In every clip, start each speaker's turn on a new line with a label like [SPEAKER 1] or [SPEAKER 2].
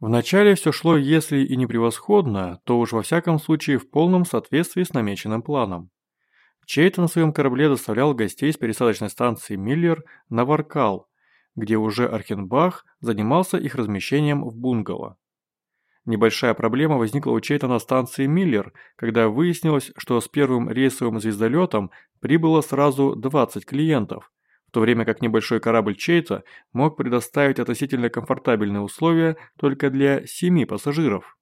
[SPEAKER 1] Вначале все шло, если и не превосходно, то уж во всяком случае в полном соответствии с намеченным планом. Чейт на своем корабле доставлял гостей с пересадочной станции Миллер на Варкал, где уже Архенбах занимался их размещением в бунгало. Небольшая проблема возникла у Чейта на станции Миллер, когда выяснилось, что с первым рейсовым звездолетом прибыло сразу 20 клиентов, в то время как небольшой корабль Чейта мог предоставить относительно комфортабельные условия только для 7 пассажиров.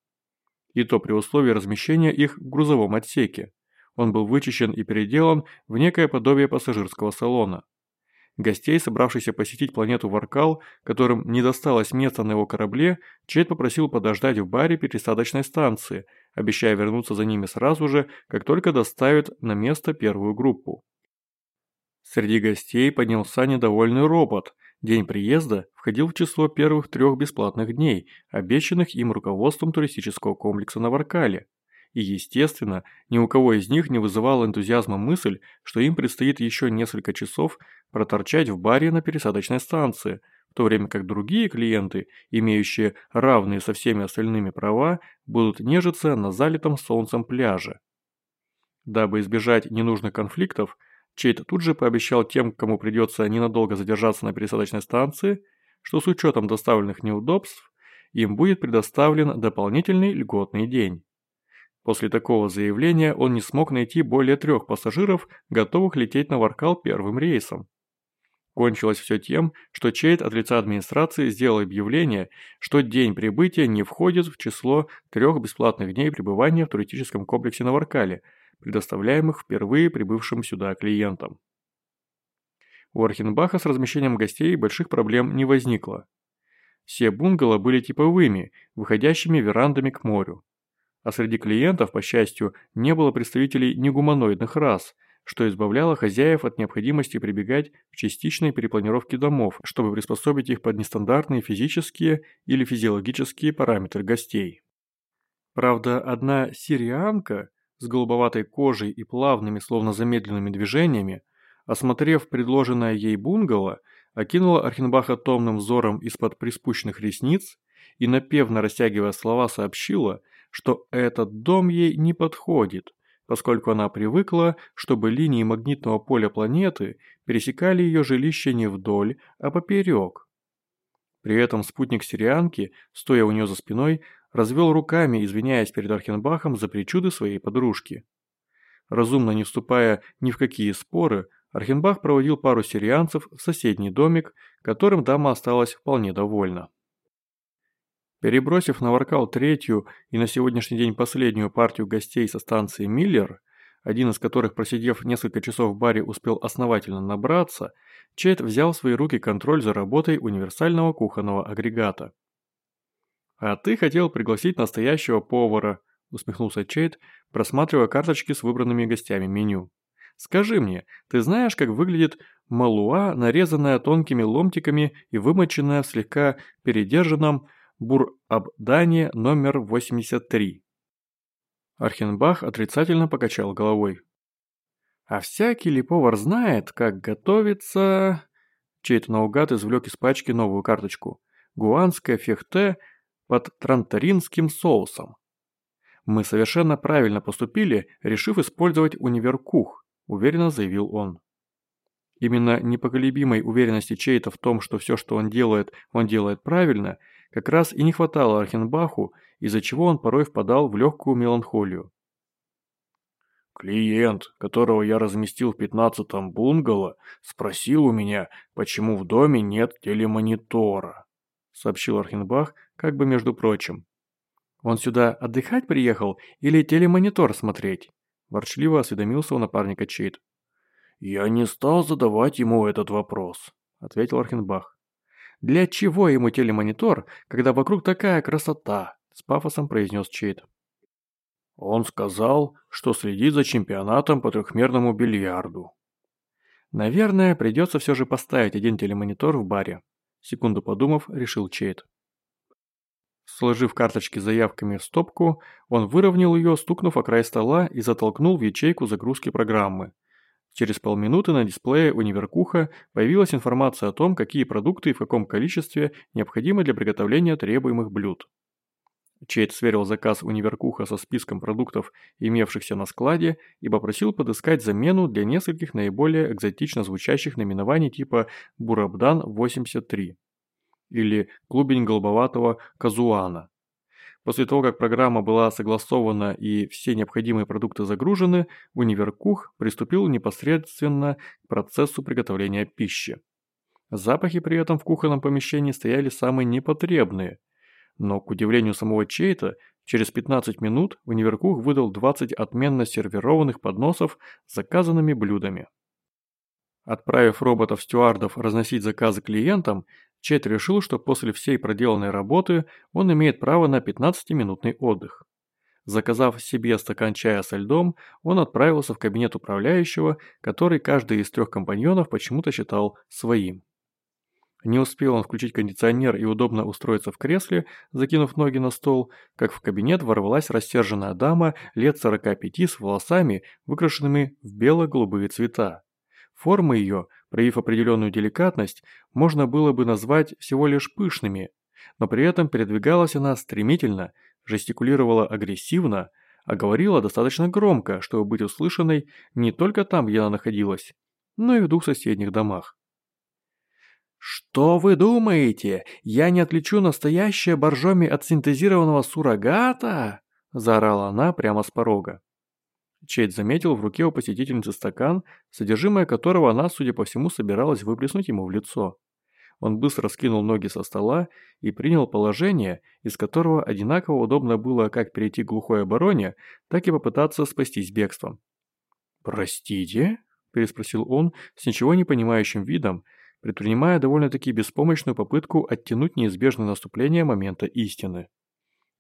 [SPEAKER 1] И то при условии размещения их в грузовом отсеке. Он был вычищен и переделан в некое подобие пассажирского салона. Гостей, собравшихся посетить планету Варкал, которым не досталось места на его корабле, Чейд попросил подождать в баре пересадочной станции, обещая вернуться за ними сразу же, как только доставят на место первую группу. Среди гостей поднялся недовольный робот. День приезда входил в число первых трех бесплатных дней, обещанных им руководством туристического комплекса на Варкале. И, естественно, ни у кого из них не вызывала энтузиазма мысль, что им предстоит еще несколько часов проторчать в баре на пересадочной станции, в то время как другие клиенты, имеющие равные со всеми остальными права, будут нежиться на залитом солнцем пляже. Дабы избежать ненужных конфликтов, Чейт тут же пообещал тем, кому придется ненадолго задержаться на пересадочной станции, что с учетом доставленных неудобств им будет предоставлен дополнительный льготный день. После такого заявления он не смог найти более трех пассажиров, готовых лететь на Варкал первым рейсом. Кончилось все тем, что Чейд от лица администрации сделал объявление, что день прибытия не входит в число трех бесплатных дней пребывания в туристическом комплексе на Варкале, предоставляемых впервые прибывшим сюда клиентам. У Архенбаха с размещением гостей больших проблем не возникло. Все бунгало были типовыми, выходящими верандами к морю. А среди клиентов, по счастью, не было представителей негуманоидных рас – что избавляло хозяев от необходимости прибегать к частичной перепланировке домов, чтобы приспособить их под нестандартные физические или физиологические параметры гостей. Правда, одна сирианка с голубоватой кожей и плавными, словно замедленными движениями, осмотрев предложенное ей бунгало, окинула Архенбаха томным взором из-под приспущенных ресниц и, напевно растягивая слова, сообщила, что этот дом ей не подходит, поскольку она привыкла, чтобы линии магнитного поля планеты пересекали ее жилище не вдоль, а поперек. При этом спутник Сирианки, стоя у нее за спиной, развел руками, извиняясь перед Архенбахом за причуды своей подружки. Разумно не вступая ни в какие споры, Архенбах проводил пару сирианцев в соседний домик, которым дама осталась вполне довольна. Перебросив на Варкал третью и на сегодняшний день последнюю партию гостей со станции Миллер, один из которых, просидев несколько часов в баре, успел основательно набраться, Чет взял в свои руки контроль за работой универсального кухонного агрегата. «А ты хотел пригласить настоящего повара», – усмехнулся Чейд, просматривая карточки с выбранными гостями меню. «Скажи мне, ты знаешь, как выглядит малуа, нарезанная тонкими ломтиками и вымоченная в слегка передержанном Бур-Абдане номер 83. Архенбах отрицательно покачал головой. А всякий ли повар знает, как готовится... Чей-то наугад извлек из пачки новую карточку. Гуанское фехте под транторинским соусом. Мы совершенно правильно поступили, решив использовать универкух, уверенно заявил он. Именно непоколебимой уверенности Чейта в том, что все, что он делает, он делает правильно – как раз и не хватало Архенбаху, из-за чего он порой впадал в легкую меланхолию.
[SPEAKER 2] Клиент, которого я разместил в пятнадцатом бунгало, спросил у меня, почему в доме нет телемонитора, сообщил Архенбах, как бы между прочим.
[SPEAKER 1] Он сюда отдыхать приехал или телемонитор смотреть? Ворчливо осведомился у напарника Чейд.
[SPEAKER 2] «Я не стал задавать ему этот вопрос», — ответил Архенбах.
[SPEAKER 1] Для чего ему телемонитор, когда вокруг такая красота?» – с пафосом произнес Чейд.
[SPEAKER 2] Он сказал, что следит за чемпионатом по трехмерному бильярду.
[SPEAKER 1] «Наверное, придется все же поставить один телемонитор в баре», – секунду подумав, решил Чейд. Сложив карточки заявками в стопку, он выровнял ее, стукнув о край стола и затолкнул в ячейку загрузки программы – Через полминуты на дисплее универкуха появилась информация о том, какие продукты и в каком количестве необходимы для приготовления требуемых блюд. Чейд сверил заказ универкуха со списком продуктов, имевшихся на складе, и попросил подыскать замену для нескольких наиболее экзотично звучащих наименований типа «Бурабдан-83» или «Клубень голубоватого казуана». После того, как программа была согласована и все необходимые продукты загружены, Универкух приступил непосредственно к процессу приготовления пищи. Запахи при этом в кухонном помещении стояли самые непотребные. Но, к удивлению самого Чейта, через 15 минут Универкух выдал 20 отменно сервированных подносов с заказанными блюдами. Отправив роботов-стюардов разносить заказы клиентам, Чет решил, что после всей проделанной работы он имеет право на 15-минутный отдых. Заказав себе стакан чая со льдом, он отправился в кабинет управляющего, который каждый из трех компаньонов почему-то считал своим. Не успел он включить кондиционер и удобно устроиться в кресле, закинув ноги на стол, как в кабинет ворвалась рассерженная дама лет 45 с волосами, выкрашенными в бело-голубые цвета. Формы ее проявив определенную деликатность, можно было бы назвать всего лишь пышными, но при этом передвигалась она стремительно, жестикулировала агрессивно, а говорила достаточно громко, чтобы быть услышанной не только там, где она находилась, но и в двух соседних домах. «Что вы думаете? Я не отличу настоящее боржоми от синтезированного суррогата?» – заорала она прямо с порога. Чейд заметил в руке у посетительницы стакан, содержимое которого она, судя по всему, собиралась выплеснуть ему в лицо. Он быстро скинул ноги со стола и принял положение, из которого одинаково удобно было как перейти к глухой обороне, так и попытаться спастись бегством. «Простите?» – переспросил он с ничего не понимающим видом, предпринимая довольно-таки беспомощную попытку оттянуть неизбежное наступление момента истины.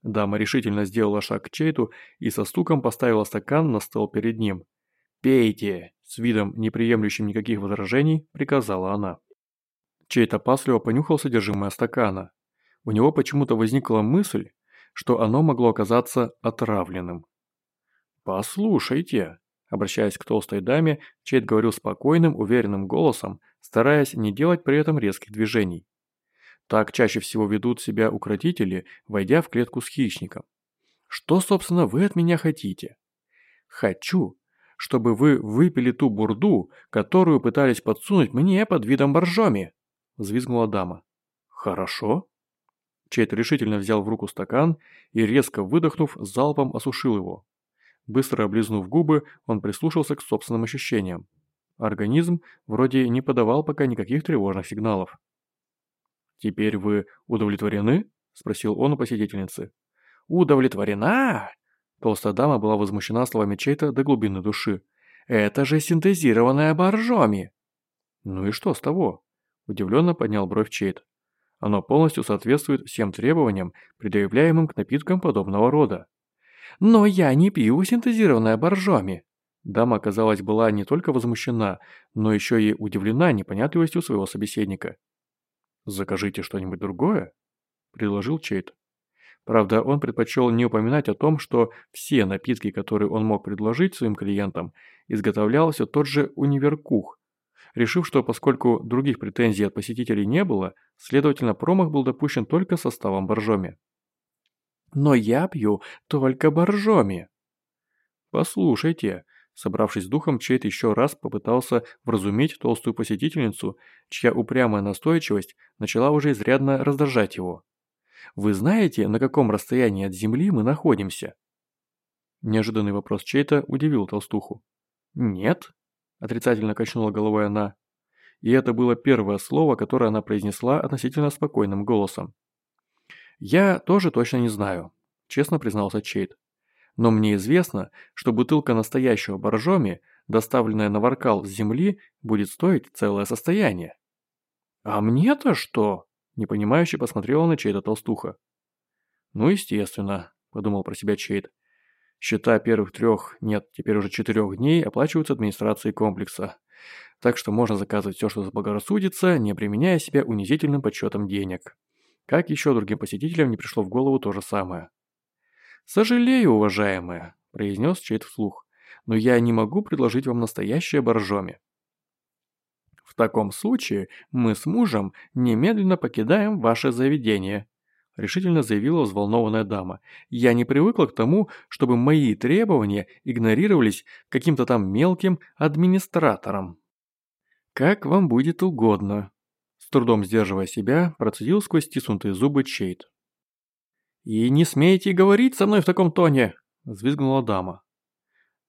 [SPEAKER 1] Дама решительно сделала шаг к Чейту и со стуком поставила стакан на стол перед ним. «Пейте!» – с видом, не приемлющим никаких возражений, приказала она. Чейт опасливо понюхал содержимое стакана. У него почему-то возникла мысль, что оно могло оказаться отравленным. «Послушайте», – обращаясь к толстой даме, Чейт говорил спокойным, уверенным голосом, стараясь не делать при этом резких движений. Так чаще всего ведут себя укротители, войдя в клетку с хищником. Что, собственно, вы от меня хотите? Хочу, чтобы вы выпили ту бурду, которую пытались подсунуть мне под видом боржоми, взвизгнула дама. Хорошо. Чейт решительно взял в руку стакан и, резко выдохнув, залпом осушил его. Быстро облизнув губы, он прислушался к собственным ощущениям. Организм вроде не подавал пока никаких тревожных сигналов. «Теперь вы удовлетворены?» – спросил он у посетительницы. «Удовлетворена?» Толстая дама была возмущена словами Чейта до глубины души. «Это же синтезированная боржоми!» «Ну и что с того?» – удивленно поднял бровь Чейт. «Оно полностью соответствует всем требованиям, предъявляемым к напиткам подобного рода». «Но я не пью синтезированное боржоми!» Дама, казалось, была не только возмущена, но еще и удивлена непонятливостью своего собеседника. «Закажите что-нибудь другое?» – предложил Чейт. Правда, он предпочел не упоминать о том, что все напитки, которые он мог предложить своим клиентам, изготовлялся тот же универкух, решив, что поскольку других претензий от посетителей не было, следовательно, промах был допущен только составом боржоми. «Но я пью только боржоми!» «Послушайте», Собравшись с духом, Чейт еще раз попытался вразумить толстую посетительницу, чья упрямая настойчивость начала уже изрядно раздражать его. «Вы знаете, на каком расстоянии от Земли мы находимся?» Неожиданный вопрос Чейта удивил толстуху. «Нет», – отрицательно качнула головой она. И это было первое слово, которое она произнесла относительно спокойным голосом. «Я тоже точно не знаю», – честно признался Чейт. Но мне известно, что бутылка настоящего боржоми, доставленная на Варкал с земли, будет стоить целое состояние. «А мне-то что?» – непонимающе посмотрела на Чейда толстуха. «Ну, естественно», – подумал про себя Чейд. «Счета первых трех, нет, теперь уже четырех дней оплачиваются администрацией комплекса. Так что можно заказывать все, что заблагорассудится, не применяя себя унизительным подсчетом денег. Как еще другим посетителям не пришло в голову то же самое. «Сожалею, уважаемая», – произнес Чейд вслух, – «но я не могу предложить вам настоящее боржоми». «В таком случае мы с мужем немедленно покидаем ваше заведение», решительно заявила взволнованная дама. «Я не привыкла к тому, чтобы мои требования игнорировались каким-то там мелким администратором». «Как вам будет угодно», – с трудом сдерживая себя, процедил сквозь стиснутые зубы Чейт. «И не смейте говорить со мной в таком тоне!» – взвизгнула дама.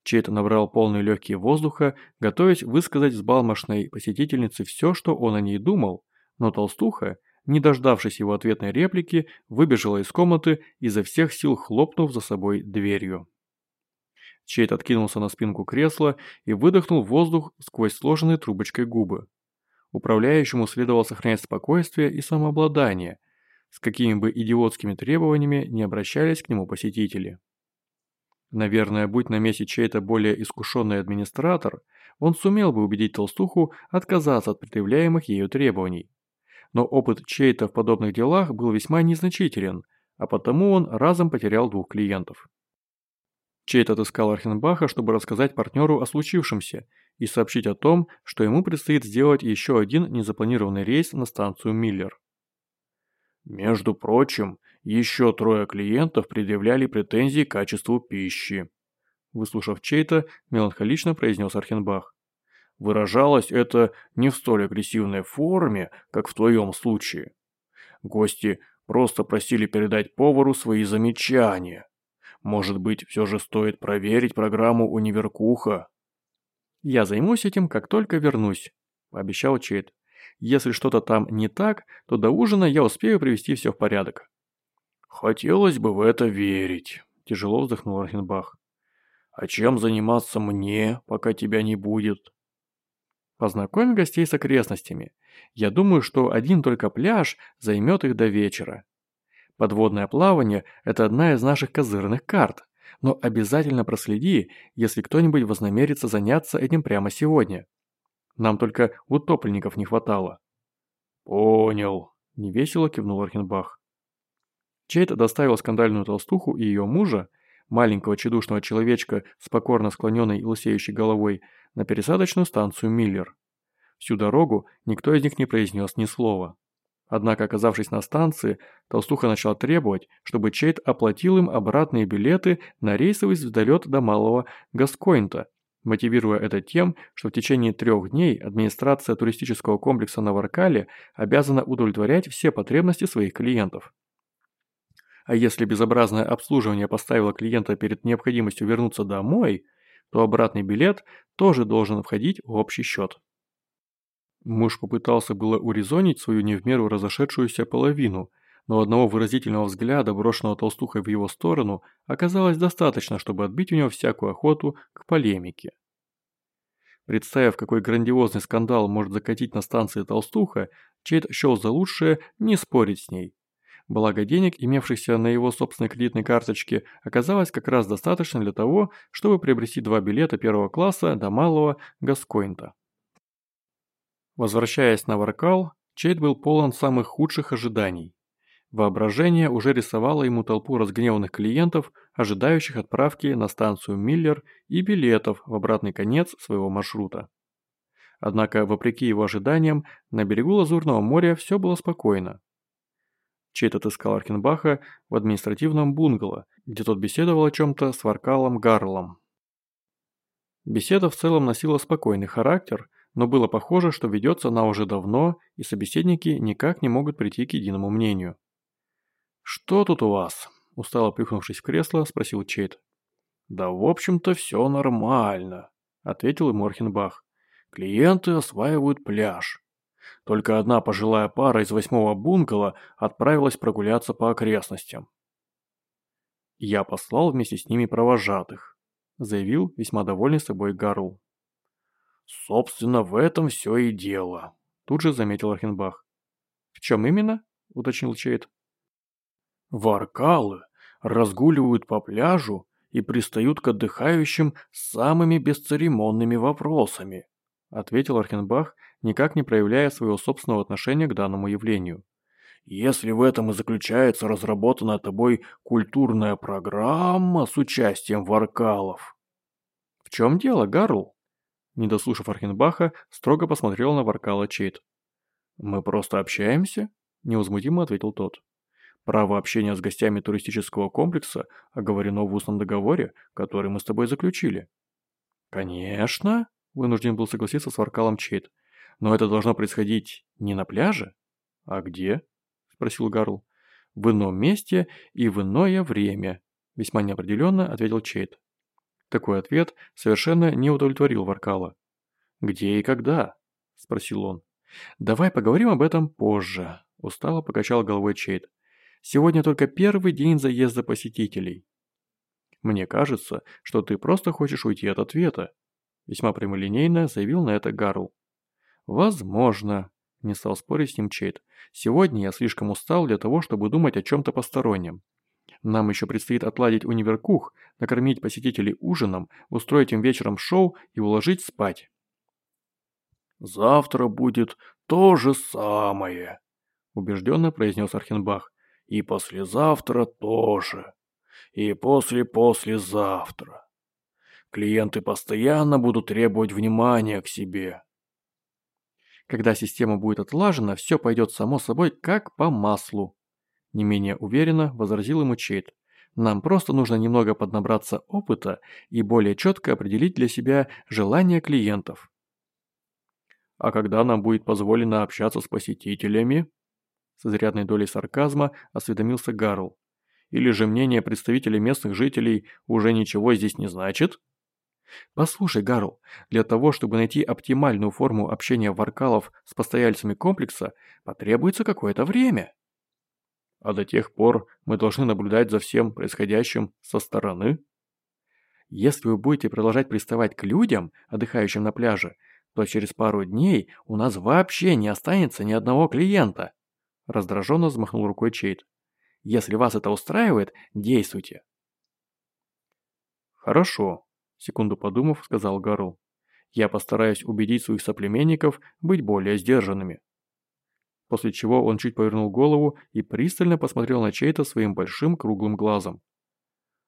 [SPEAKER 1] Чейт набрал полные легкие воздуха, готовясь высказать взбалмошной посетительнице все, что он о ней думал, но толстуха – не дождавшись его ответной реплики, выбежала из комнаты, изо всех сил хлопнув за собой дверью. Чейт откинулся на спинку кресла и выдохнул воздух сквозь сложенные трубочкой губы. Управляющему следовало сохранять спокойствие и самообладание, с какими бы идиотскими требованиями не обращались к нему посетители. Наверное, будь на месте чей-то более искушенный администратор, он сумел бы убедить толстуху отказаться от предъявляемых ею требований но опыт чей-то в подобных делах был весьма незначителен, а потому он разом потерял двух клиентов. Чейт отыскал Архенбаха, чтобы рассказать партнеру о случившемся и сообщить о том, что ему предстоит сделать еще один незапланированный рейс на станцию Миллер.
[SPEAKER 2] Между прочим, еще трое клиентов предъявляли претензии к качеству пищи.
[SPEAKER 1] Выслушав чей-то, меланхолично произнес Архенбах.
[SPEAKER 2] Выражалось это не в столь агрессивной форме, как в твоем случае. Гости просто просили передать повару свои замечания. Может быть, все же стоит проверить программу Универкуха?
[SPEAKER 1] «Я займусь этим, как только вернусь», – пообещал Чейд. «Если что-то там не так, то до ужина я успею привести все в порядок».
[SPEAKER 2] «Хотелось бы в это верить», – тяжело вздохнул Архенбах. «А чем заниматься мне, пока тебя не будет?»
[SPEAKER 1] Познакомь гостей с окрестностями. Я думаю, что один только пляж займет их до вечера. Подводное плавание – это одна из наших козырных карт. Но обязательно проследи, если кто-нибудь вознамерится заняться этим прямо сегодня. Нам только утопленников не хватало.
[SPEAKER 2] Понял,
[SPEAKER 1] невесело кивнул Архенбах. Чейт доставил скандальную толстуху и ее мужа, маленького чедушного человечка с покорно склоненной и лысеющей головой, на пересадочную станцию Миллер. Всю дорогу никто из них не произнес ни слова. Однако, оказавшись на станции, толстуха начала требовать, чтобы Чейт оплатил им обратные билеты на рейсовый звездолет до Малого Гаскоинта, мотивируя это тем, что в течение трех дней администрация туристического комплекса на Варкале обязана удовлетворять все потребности своих клиентов. А если безобразное обслуживание поставило клиента перед необходимостью вернуться домой – то обратный билет тоже должен входить в общий счет. Муж попытался было урезонить свою не в меру разошедшуюся половину, но одного выразительного взгляда, брошенного толстухой в его сторону, оказалось достаточно, чтобы отбить у него всякую охоту к полемике. Представив, какой грандиозный скандал может закатить на станции толстуха, Чейд счел за лучшее не спорить с ней. Благо денег, имевшихся на его собственной кредитной карточке, оказалось как раз достаточно для того, чтобы приобрести два билета первого класса до малого Гаскоинта. Возвращаясь на Варкал, Чейд был полон самых худших ожиданий. Воображение уже рисовало ему толпу разгневанных клиентов, ожидающих отправки на станцию Миллер и билетов в обратный конец своего маршрута. Однако, вопреки его ожиданиям, на берегу Лазурного моря все было спокойно. Чейт отыскал Аркенбаха в административном бунгало, где тот беседовал о чем-то с Варкалом Гарлом. Беседа в целом носила спокойный характер, но было похоже, что ведется она уже давно, и собеседники никак не могут прийти к единому мнению. «Что тут у вас?» – устало плюхнувшись в кресло, спросил Чейт.
[SPEAKER 2] «Да в общем-то все нормально», – ответил ему Архенбах. «Клиенты осваивают пляж. Только одна пожилая пара из восьмого бунгало отправилась прогуляться по окрестностям.
[SPEAKER 1] «Я послал вместе с ними провожатых», – заявил весьма довольный собой Гарл.
[SPEAKER 2] «Собственно, в этом все и дело», – тут же заметил Архенбах.
[SPEAKER 1] «В чем именно?» – уточнил Чейд.
[SPEAKER 2] «Варкалы разгуливают по пляжу и пристают к отдыхающим самыми бесцеремонными вопросами», – ответил Архенбах, никак не проявляя своего собственного отношения к данному явлению. «Если в этом и заключается разработанная тобой культурная программа с участием варкалов».
[SPEAKER 1] «В чем дело, Гарл?» Не дослушав Архенбаха, строго посмотрел на Варкала Чейт.
[SPEAKER 2] «Мы просто общаемся?» – невозмутимо ответил тот. Право общения с гостями туристического комплекса оговорено в устном договоре, который мы с тобой заключили».
[SPEAKER 1] «Конечно», – вынужден был согласиться с Варкалом Чейт. «Но это должно происходить не на пляже?»
[SPEAKER 2] «А где?» – спросил Гарл.
[SPEAKER 1] «В ином месте и в иное время», – весьма неопределенно ответил Чейт. Такой ответ совершенно не удовлетворил Варкала.
[SPEAKER 2] «Где и когда?» – спросил он.
[SPEAKER 1] «Давай поговорим об этом позже», – устало покачал головой Чейт. «Сегодня только первый день заезда посетителей».
[SPEAKER 2] «Мне кажется, что ты просто хочешь уйти от ответа», – весьма прямолинейно заявил на это Гарл.
[SPEAKER 1] «Возможно», – не стал спорить с ним Чейт. «Сегодня я слишком устал для того, чтобы думать о чем-то постороннем. Нам еще предстоит отладить универкух, накормить посетителей ужином, устроить им вечером шоу и уложить спать».
[SPEAKER 2] «Завтра будет то же самое», – убежденно произнес Архенбах. «И послезавтра тоже. И после-послезавтра. Клиенты постоянно будут требовать внимания к себе».
[SPEAKER 1] Когда система будет отлажена, все пойдет само собой как по маслу. Не менее уверенно возразил ему Чейт. Нам просто нужно немного поднабраться опыта и более четко определить для себя желания клиентов.
[SPEAKER 2] А когда нам будет позволено общаться с посетителями? С изрядной долей сарказма осведомился Гарл. Или же мнение представителей местных жителей уже ничего здесь не значит?
[SPEAKER 1] Послушай, Гарл, для того, чтобы найти оптимальную форму общения варкалов с постояльцами комплекса, потребуется какое-то время.
[SPEAKER 2] А до тех пор мы должны наблюдать за всем происходящим со стороны?
[SPEAKER 1] Если вы будете продолжать приставать к людям, отдыхающим на пляже, то через пару дней у нас вообще не останется ни одного клиента. Раздраженно взмахнул рукой Чейт. Если вас это устраивает, действуйте.
[SPEAKER 2] Хорошо, секунду подумав, сказал Гарл. Я постараюсь убедить своих соплеменников быть более сдержанными. После чего он чуть повернул голову и пристально посмотрел на Чейта своим большим круглым глазом.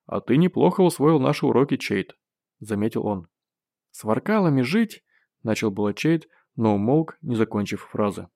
[SPEAKER 2] «А ты неплохо усвоил наши уроки, Чейт», – заметил он.
[SPEAKER 1] «С воркалами жить Начал было Чейд, но умолк, не закончив фразы.